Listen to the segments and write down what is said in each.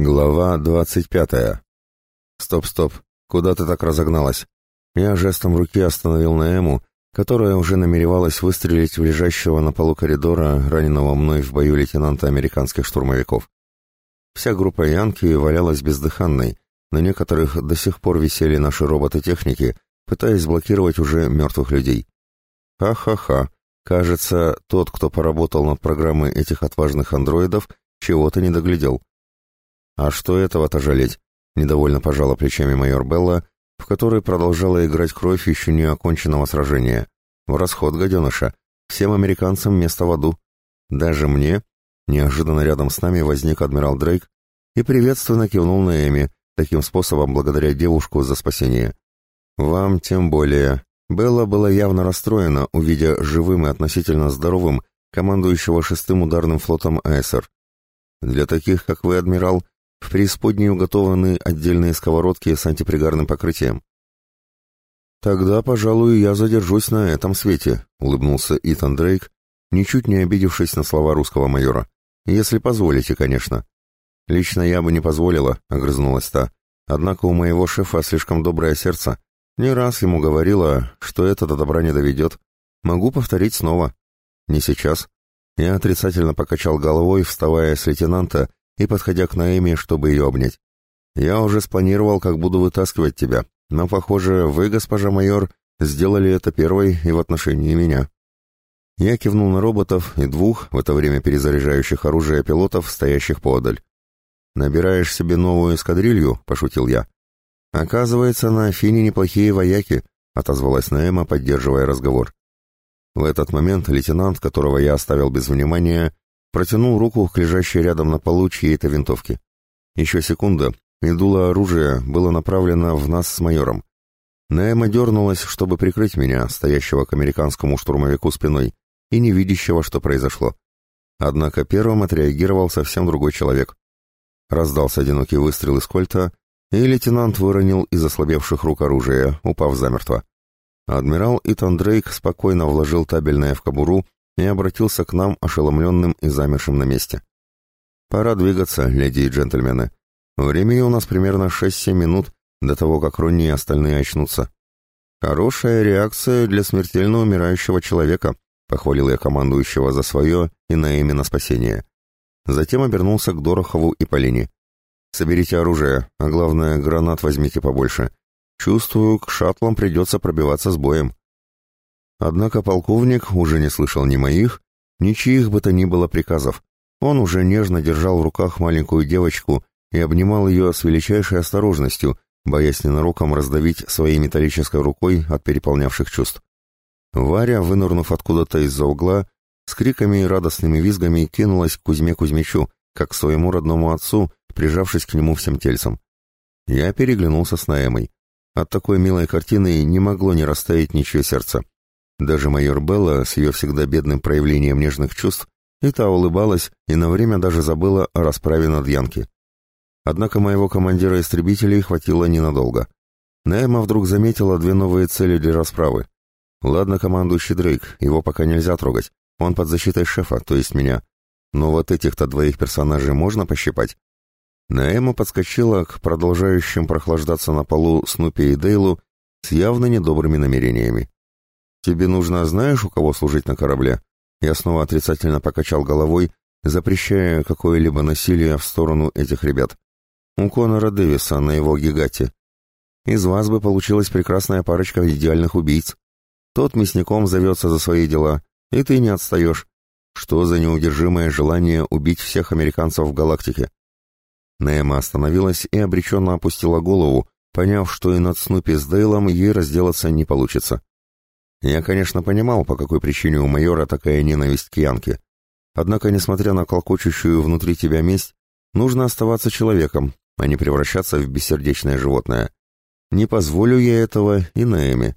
Глава двадцать пятая. Стоп, стоп. Куда ты так разогналась? Я жестом руки остановил Наэму, которая уже намеревалась выстрелить в лежащего на полу коридора раненого мной в бою лейтенанта американских штурмовиков. Вся группа Янки валялась бездыханной, на некоторых до сих пор висели наши роботы-техники, пытаясь блокировать уже мертвых людей. Ха-ха-ха. Кажется, тот, кто поработал над программой этих отважных андроидов, чего-то не доглядел. «А что этого-то жалеть?» — недовольно пожала плечами майор Белла, в которой продолжала играть кровь еще не оконченного сражения. «В расход, гаденыша. Всем американцам место в аду. Даже мне...» Неожиданно рядом с нами возник адмирал Дрейк и приветственно кивнул на Эми, таким способом благодаря девушку за спасение. «Вам тем более...» Белла была явно расстроена, увидя живым и относительно здоровым командующего шестым ударным флотом АСР. «Для таких, как вы, адмирал, в преисподней уготованы отдельные сковородки с антипригарным покрытием. «Тогда, пожалуй, я задержусь на этом свете», — улыбнулся Итан Дрейк, ничуть не обидевшись на слова русского майора. «Если позволите, конечно». «Лично я бы не позволила», — огрызнулась та. «Однако у моего шефа слишком доброе сердце. Не раз ему говорила, что это до добра не доведет. Могу повторить снова». «Не сейчас». Я отрицательно покачал головой, вставая с лейтенанта и подходя к Наэме, чтобы ее обнять. «Я уже спланировал, как буду вытаскивать тебя, но, похоже, вы, госпожа майор, сделали это первой и в отношении меня». Я кивнул на роботов и двух, в это время перезаряжающих оружие пилотов, стоящих подаль. «Набираешь себе новую эскадрилью?» — пошутил я. «Оказывается, на Афине неплохие вояки», — отозвалась Наэма, поддерживая разговор. В этот момент лейтенант, которого я оставил без внимания, Протянул руку к лежащей рядом на полу чьей-то винтовке. Еще секунда, и дуло оружия было направлено в нас с майором. Наэма дернулась, чтобы прикрыть меня, стоящего к американскому штурмовику спиной, и не видящего, что произошло. Однако первым отреагировал совсем другой человек. Раздался одинокий выстрел из кольта, и лейтенант выронил из ослабевших рук оружие, упав замертво. Адмирал Итан Дрейк спокойно вложил табельное в кобуру и обратился к нам, ошеломленным и замершим на месте. «Пора двигаться, леди и джентльмены. Времени у нас примерно 6-7 минут до того, как Ронни и остальные очнутся. Хорошая реакция для смертельно умирающего человека», — похвалил я командующего за свое и на имя на спасение. Затем обернулся к Дорохову и Полине. «Соберите оружие, а главное, гранат возьмите побольше. Чувствую, к шаттлам придется пробиваться с боем». Однако полковник уже не слышал ни моих, ни чьих бы то ни было приказов. Он уже нежно держал в руках маленькую девочку и обнимал ее с величайшей осторожностью, боясь ненароком раздавить своей металлической рукой от переполнявших чувств. Варя, вынырнув откуда-то из-за угла, с криками и радостными визгами кинулась к Кузьме Кузьмичу, как к своему родному отцу, прижавшись к нему всем тельцем. Я переглянулся с Наэмой. От такой милой картины не могло не растаять ничье сердце. Даже майор Белла с ее всегда бедным проявлением нежных чувств и та улыбалась и на время даже забыла о расправе над Янки. Однако моего командира истребителей хватило ненадолго. Найма вдруг заметила две новые цели для расправы. Ладно, командующий Дрейк, его пока нельзя трогать. Он под защитой шефа, то есть меня. Но вот этих-то двоих персонажей можно пощипать? Наэма подскочила к продолжающим прохлаждаться на полу Снупи и Дейлу с явно недобрыми намерениями. «Тебе нужно, знаешь, у кого служить на корабле?» Я снова отрицательно покачал головой, запрещая какое-либо насилие в сторону этих ребят. «У Конора Дэвиса на его гигате. Из вас бы получилась прекрасная парочка идеальных убийц. Тот мясником зовется за свои дела, и ты не отстаешь. Что за неудержимое желание убить всех американцев в галактике?» Нейма остановилась и обреченно опустила голову, поняв, что и над Снупи с Дейлом ей разделаться не получится. Я, конечно, понимал, по какой причине у майора такая ненависть к Янке. Однако, несмотря на колкочущую внутри тебя месть, нужно оставаться человеком, а не превращаться в бессердечное животное. Не позволю я этого и Наэме.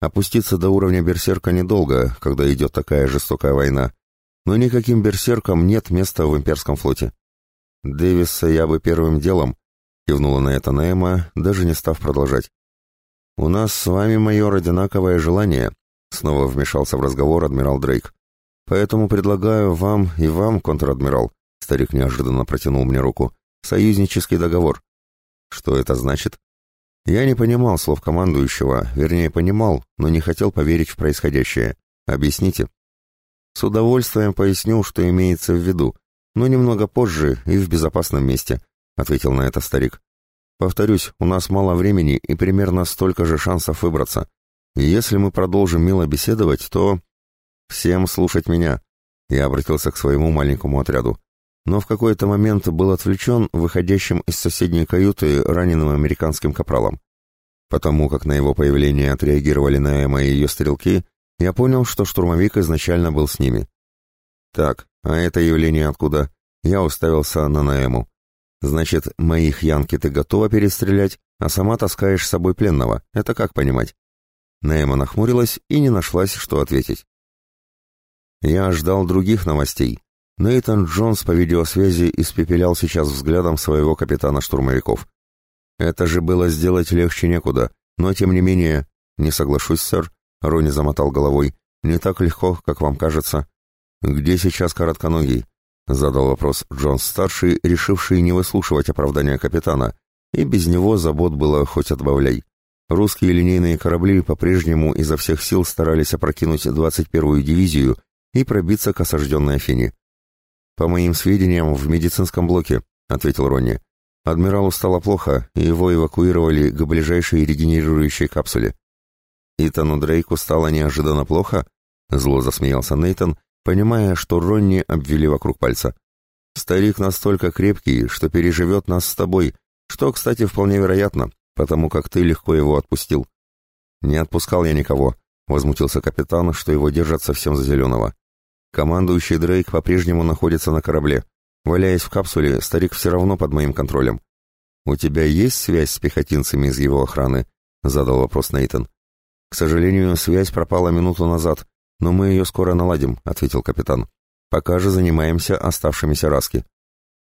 Опуститься до уровня берсерка недолго, когда идет такая жестокая война. Но никаким берсеркам нет места в имперском флоте. Дэвиса я бы первым делом, кивнула на это Наэма, даже не став продолжать. «У нас с вами, майор, одинаковое желание», — снова вмешался в разговор адмирал Дрейк. «Поэтому предлагаю вам и вам, контр-адмирал», — старик неожиданно протянул мне руку, Союзнический договор. Что это значит? Я не понимал слов командующего, вернее, понимал, но не хотел поверить в происходящее. Объясните. С удовольствием поясню, что имеется в виду, но немного позже и в безопасном месте, ответил на это старик. Повторюсь, у нас мало времени и примерно столько же шансов выбраться. И если мы продолжим мило беседовать, то... Всем слушать меня. Я обратился к своему маленькому отряду. Но в какой-то момент был отвлечен выходящим из соседней каюты раненым американским капралом. Потому как на его появление отреагировали на Эма и ее стрелки, я понял, что штурмовик изначально был с ними. Так, а это явление откуда? Я уставился на Наэму. Значит, моих янки ты готова перестрелять, а сама таскаешь с собой пленного. Это как понимать? Наэма нахмурилась и не нашлась, что ответить. Я ждал других новостей. Нейтан Джонс по видеосвязи испепелял сейчас взглядом своего капитана штурмовиков. Это же было сделать легче некуда, но тем не менее... Не соглашусь, сэр, Рони замотал головой. Не так легко, как вам кажется. Где сейчас коротконогий? Задал вопрос Джонс-старший, решивший не выслушивать оправдания капитана, и без него забот было хоть отбавляй. Русские линейные корабли по-прежнему изо всех сил старались опрокинуть 21-ю дивизию и пробиться к осажденной Афине. «По моим сведениям, в медицинском блоке», — ответил Ронни. «Адмиралу стало плохо, и его эвакуировали к ближайшей регенерирующей капсуле». «Итану Дрейку стало неожиданно плохо?» — зло засмеялся Нейтон, понимая, что Ронни обвели вокруг пальца. «Старик настолько крепкий, что переживет нас с тобой, что, кстати, вполне вероятно, потому как ты легко его отпустил». «Не отпускал я никого», — возмутился капитан, что его держат совсем за зеленого. «Командующий Дрейк по-прежнему находится на корабле. Валяясь в капсуле, старик все равно под моим контролем». «У тебя есть связь с пехотинцами из его охраны?» — задал вопрос Нейтон. «К сожалению, связь пропала минуту назад, но мы ее скоро наладим», — ответил капитан. «Пока же занимаемся оставшимися раски».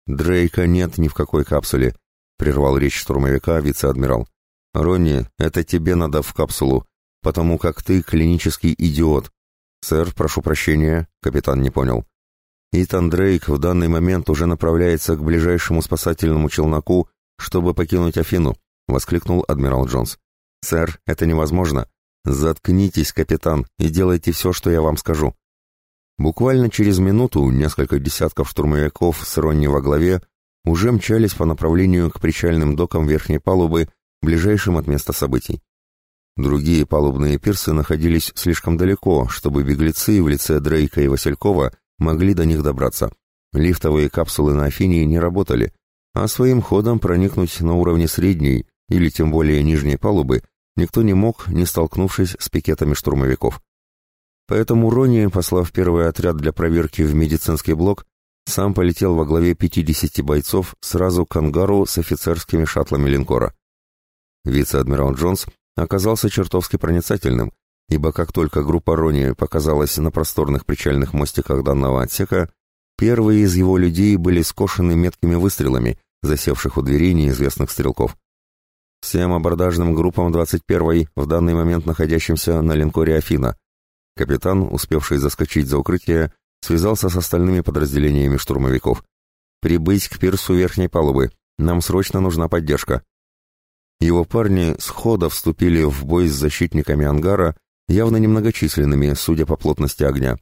«Дрейка нет ни в какой капсуле», — прервал речь штурмовика вице-адмирал. «Ронни, это тебе надо в капсулу, потому как ты клинический идиот». «Сэр, прошу прощения», — капитан не понял. «Итан Дрейк в данный момент уже направляется к ближайшему спасательному челноку, чтобы покинуть Афину», — воскликнул адмирал Джонс. «Сэр, это невозможно. «Заткнитесь, капитан, и делайте все, что я вам скажу». Буквально через минуту несколько десятков штурмовиков с Ронни во главе уже мчались по направлению к причальным докам верхней палубы, ближайшим от места событий. Другие палубные пирсы находились слишком далеко, чтобы беглецы в лице Дрейка и Василькова могли до них добраться. Лифтовые капсулы на Афине не работали, а своим ходом проникнуть на уровне средней или тем более нижней палубы никто не мог, не столкнувшись с пикетами штурмовиков. Поэтому Рони, послав первый отряд для проверки в медицинский блок, сам полетел во главе 50 бойцов сразу к ангару с офицерскими шаттлами линкора. Вице-адмирал Джонс оказался чертовски проницательным, ибо как только группа Рони показалась на просторных причальных мостиках данного отсека, первые из его людей были скошены меткими выстрелами, засевших у дверей неизвестных стрелков. Всем абордажным группам 21-й, в данный момент находящимся на линкоре «Афина». Капитан, успевший заскочить за укрытие, связался с остальными подразделениями штурмовиков. «Прибыть к пирсу верхней палубы. Нам срочно нужна поддержка». Его парни схода вступили в бой с защитниками ангара, явно немногочисленными, судя по плотности огня.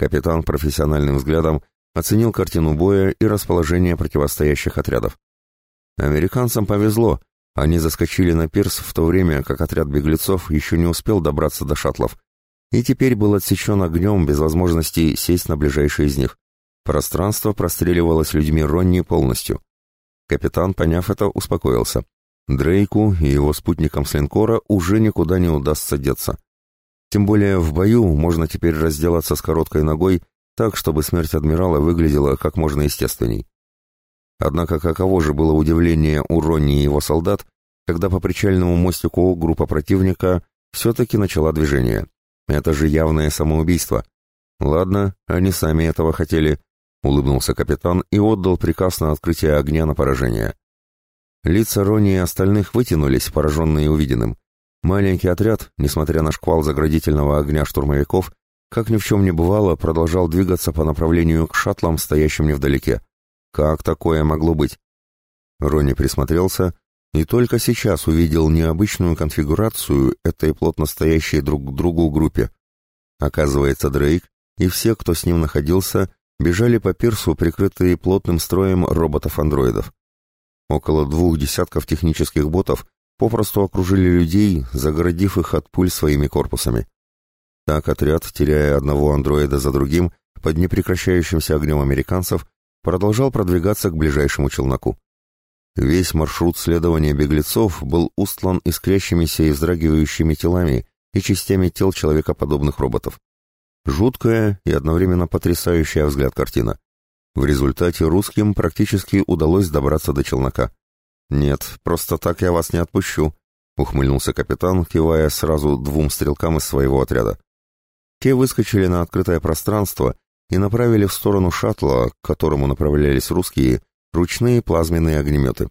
Капитан профессиональным взглядом оценил картину боя и расположение противостоящих отрядов. Американцам повезло, они заскочили на пирс в то время, как отряд беглецов еще не успел добраться до шаттлов, и теперь был отсечен огнем без возможности сесть на ближайший из них. Пространство простреливалось людьми Ронни полностью. Капитан, поняв это, успокоился. Дрейку и его спутникам с линкора уже никуда не удастся деться. Тем более в бою можно теперь разделаться с короткой ногой так, чтобы смерть адмирала выглядела как можно естественней. Однако каково же было удивление у Ронни и его солдат, когда по причальному мостику группа противника все-таки начала движение. Это же явное самоубийство. Ладно, они сами этого хотели, улыбнулся капитан и отдал приказ на открытие огня на поражение. Лица Ронни и остальных вытянулись, пораженные увиденным. Маленький отряд, несмотря на шквал заградительного огня штурмовиков, как ни в чем не бывало, продолжал двигаться по направлению к шаттлам, стоящим невдалеке. Как такое могло быть? Ронни присмотрелся и только сейчас увидел необычную конфигурацию этой плотно стоящей друг к другу группе. Оказывается, Дрейк и все, кто с ним находился, бежали по пирсу, прикрытые плотным строем роботов-андроидов. Около двух десятков технических ботов попросту окружили людей, загородив их от пуль своими корпусами. Так отряд, теряя одного андроида за другим, под непрекращающимся огнем американцев, продолжал продвигаться к ближайшему челноку. Весь маршрут следования беглецов был устлан искрящимися и вздрагивающими телами и частями тел человекоподобных роботов. Жуткая и одновременно потрясающая взгляд картина. В результате русским практически удалось добраться до челнока. «Нет, просто так я вас не отпущу», — ухмыльнулся капитан, кивая сразу двум стрелкам из своего отряда. Те выскочили на открытое пространство и направили в сторону шаттла, к которому направлялись русские, ручные плазменные огнеметы.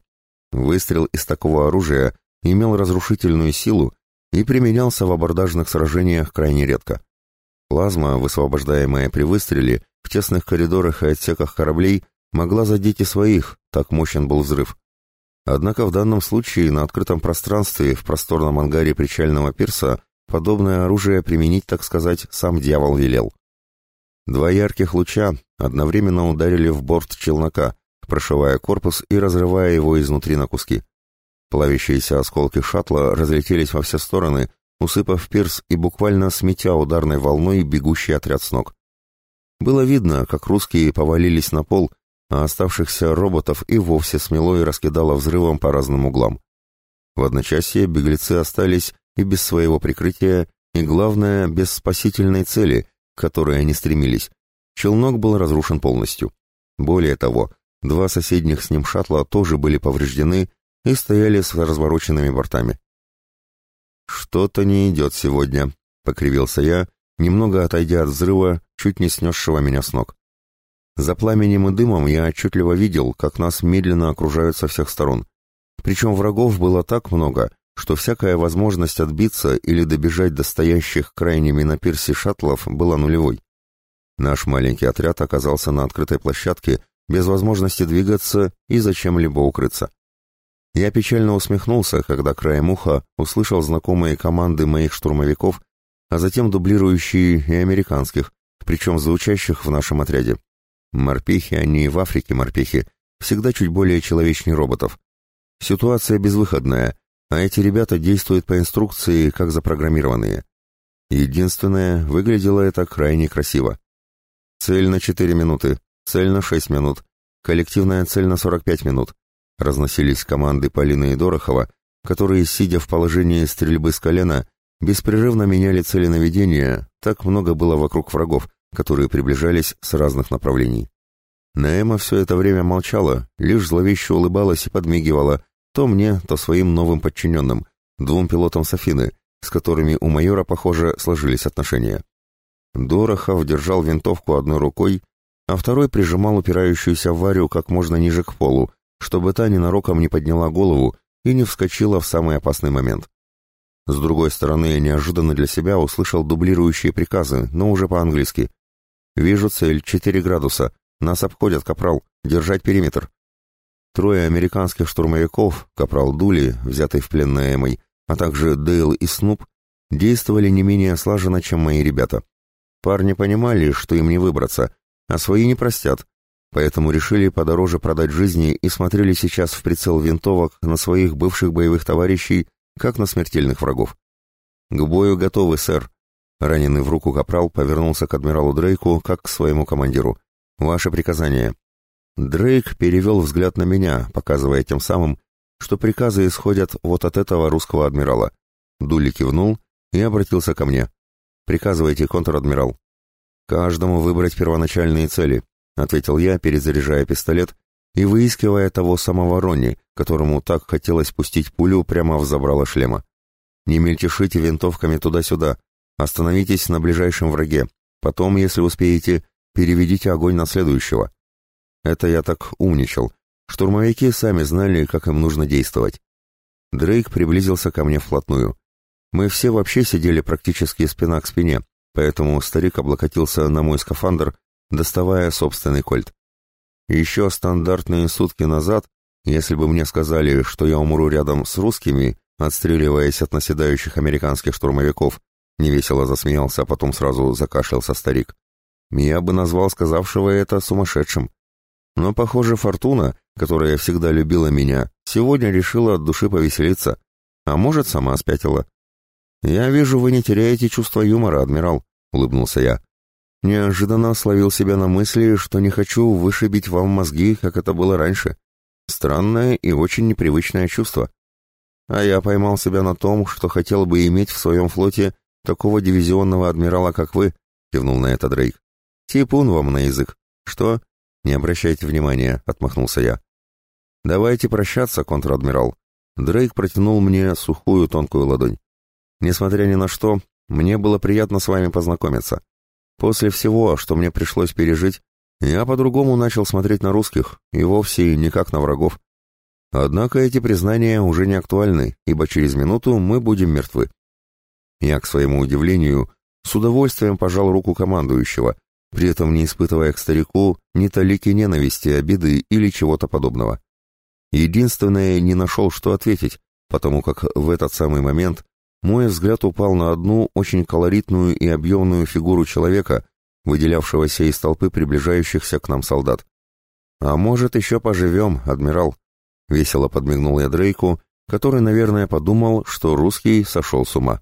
Выстрел из такого оружия имел разрушительную силу и применялся в абордажных сражениях крайне редко. Плазма, высвобождаемая при выстреле, в тесных коридорах и отсеках кораблей могла задеть и своих, так мощен был взрыв. Однако в данном случае на открытом пространстве в просторном ангаре причального пирса подобное оружие применить, так сказать, сам дьявол велел. Два ярких луча одновременно ударили в борт челнока, прошивая корпус и разрывая его изнутри на куски. Плавящиеся осколки шаттла разлетелись во все стороны, усыпав пирс и буквально сметя ударной волной бегущий отряд с ног. Было видно, как русские повалились на пол, а оставшихся роботов и вовсе смело и раскидало взрывом по разным углам. В одночасье беглецы остались и без своего прикрытия, и, главное, без спасительной цели, к которой они стремились. Челнок был разрушен полностью. Более того, два соседних с ним шаттла тоже были повреждены и стояли с развороченными бортами. «Что-то не идет сегодня», — покривился я, немного отойдя от взрыва, чуть не снесшего меня с ног. За пламенем и дымом я отчетливо видел, как нас медленно окружают со всех сторон. Причем врагов было так много, что всякая возможность отбиться или добежать до стоящих крайними на пирсе шаттлов была нулевой. Наш маленький отряд оказался на открытой площадке, без возможности двигаться и зачем-либо укрыться. Я печально усмехнулся, когда краем уха услышал знакомые команды моих штурмовиков, а затем дублирующие и американских, причем звучащих в нашем отряде. Морпехи, они и в Африке морпехи, всегда чуть более человечнее роботов. Ситуация безвыходная, а эти ребята действуют по инструкции, как запрограммированные. Единственное, выглядело это крайне красиво. Цель на 4 минуты, цель на 6 минут, коллективная цель на 45 минут, Разносились команды Полины и Дорохова, которые, сидя в положении стрельбы с колена, беспрерывно меняли цели наведения, так много было вокруг врагов, которые приближались с разных направлений. Наэма все это время молчала, лишь зловеще улыбалась и подмигивала, то мне, то своим новым подчиненным, двум пилотам Софины, с которыми у майора, похоже, сложились отношения. Дорохов держал винтовку одной рукой, а второй прижимал упирающуюся в Варю как можно ниже к полу, чтобы та ненароком не подняла голову и не вскочила в самый опасный момент. С другой стороны, я неожиданно для себя услышал дублирующие приказы, но уже по-английски. «Вижу цель, 4 градуса. Нас обходят, капрал. Держать периметр». Трое американских штурмовиков, капрал Дули, взятый в плен на Эмой, а также Дейл и Снуп, действовали не менее слаженно, чем мои ребята. Парни понимали, что им не выбраться, а свои не простят, поэтому решили подороже продать жизни и смотрели сейчас в прицел винтовок на своих бывших боевых товарищей, как на смертельных врагов. «К бою готовы, сэр!» Раненый в руку капрал повернулся к адмиралу Дрейку, как к своему командиру. «Ваше приказание!» Дрейк перевел взгляд на меня, показывая тем самым, что приказы исходят вот от этого русского адмирала. Дули кивнул и обратился ко мне. «Приказывайте, контр-адмирал». «Каждому выбрать первоначальные цели», — ответил я, перезаряжая пистолет и выискивая того самого Ронни, которому так хотелось пустить пулю прямо в забрало шлема. «Не мельтешите винтовками туда-сюда. Остановитесь на ближайшем враге. Потом, если успеете, переведите огонь на следующего». Это я так умничал. Штурмовики сами знали, как им нужно действовать. Дрейк приблизился ко мне вплотную. Мы все вообще сидели практически спина к спине, поэтому старик облокотился на мой скафандр доставая собственный кольт. Еще стандартные сутки назад Если бы мне сказали, что я умру рядом с русскими, отстреливаясь от наседающих американских штурмовиков, невесело засмеялся, а потом сразу закашлялся старик. Я бы назвал сказавшего это сумасшедшим. Но, похоже, Фортуна, которая всегда любила меня, сегодня решила от души повеселиться, а может, сама спятила. «Я вижу, вы не теряете чувство юмора, адмирал», — улыбнулся я. Неожиданно словил себя на мысли, что не хочу вышибить вам мозги, как это было раньше. Странное и очень непривычное чувство. А я поймал себя на том, что хотел бы иметь в своем флоте такого дивизионного адмирала, как вы, кивнул на это Дрейк. Типун вам на язык. Что? Не обращайте внимания, отмахнулся я. Давайте прощаться, контр-адмирал. Дрейк протянул мне сухую тонкую ладонь. Несмотря ни на что, мне было приятно с вами познакомиться. После всего, что мне пришлось пережить, я по-другому начал смотреть на русских, и вовсе не как на врагов. Однако эти признания уже не актуальны, ибо через минуту мы будем мертвы. Я, к своему удивлению, с удовольствием пожал руку командующего, при этом не испытывая к старику ни талики ненависти, обиды или чего-то подобного. Единственное, не нашел, что ответить, потому как в этот самый момент мой взгляд упал на одну очень колоритную и объемную фигуру человека, выделявшегося из толпы приближающихся к нам солдат. «А может, еще поживем, адмирал?» — весело подмигнул я Дрейку, который, наверное, подумал, что русский сошел с ума.